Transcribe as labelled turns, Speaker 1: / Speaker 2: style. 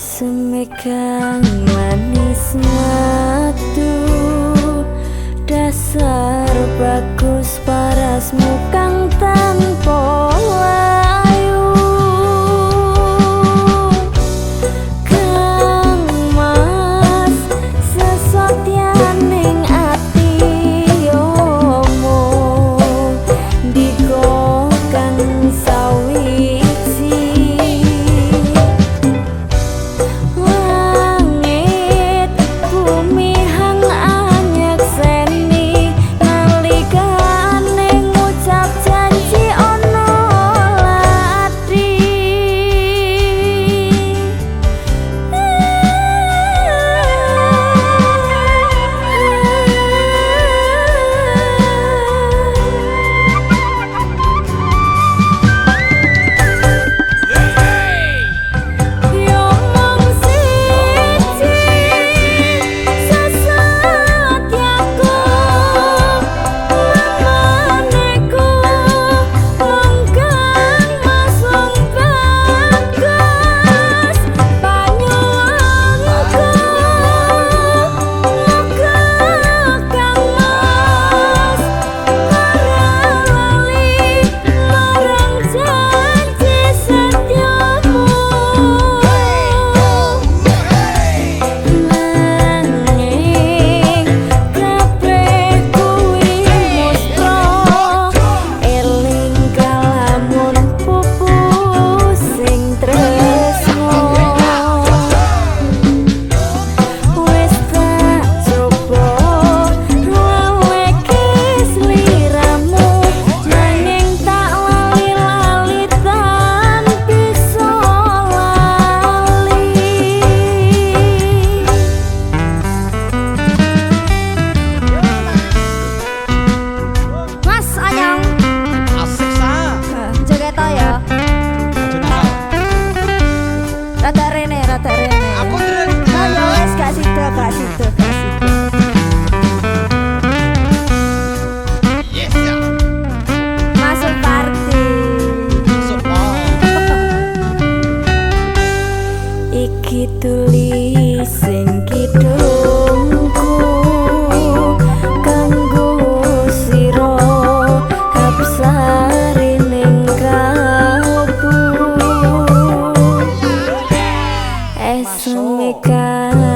Speaker 1: Semekan manis matu Dasar bagus paras mukang Sonica. Sonica.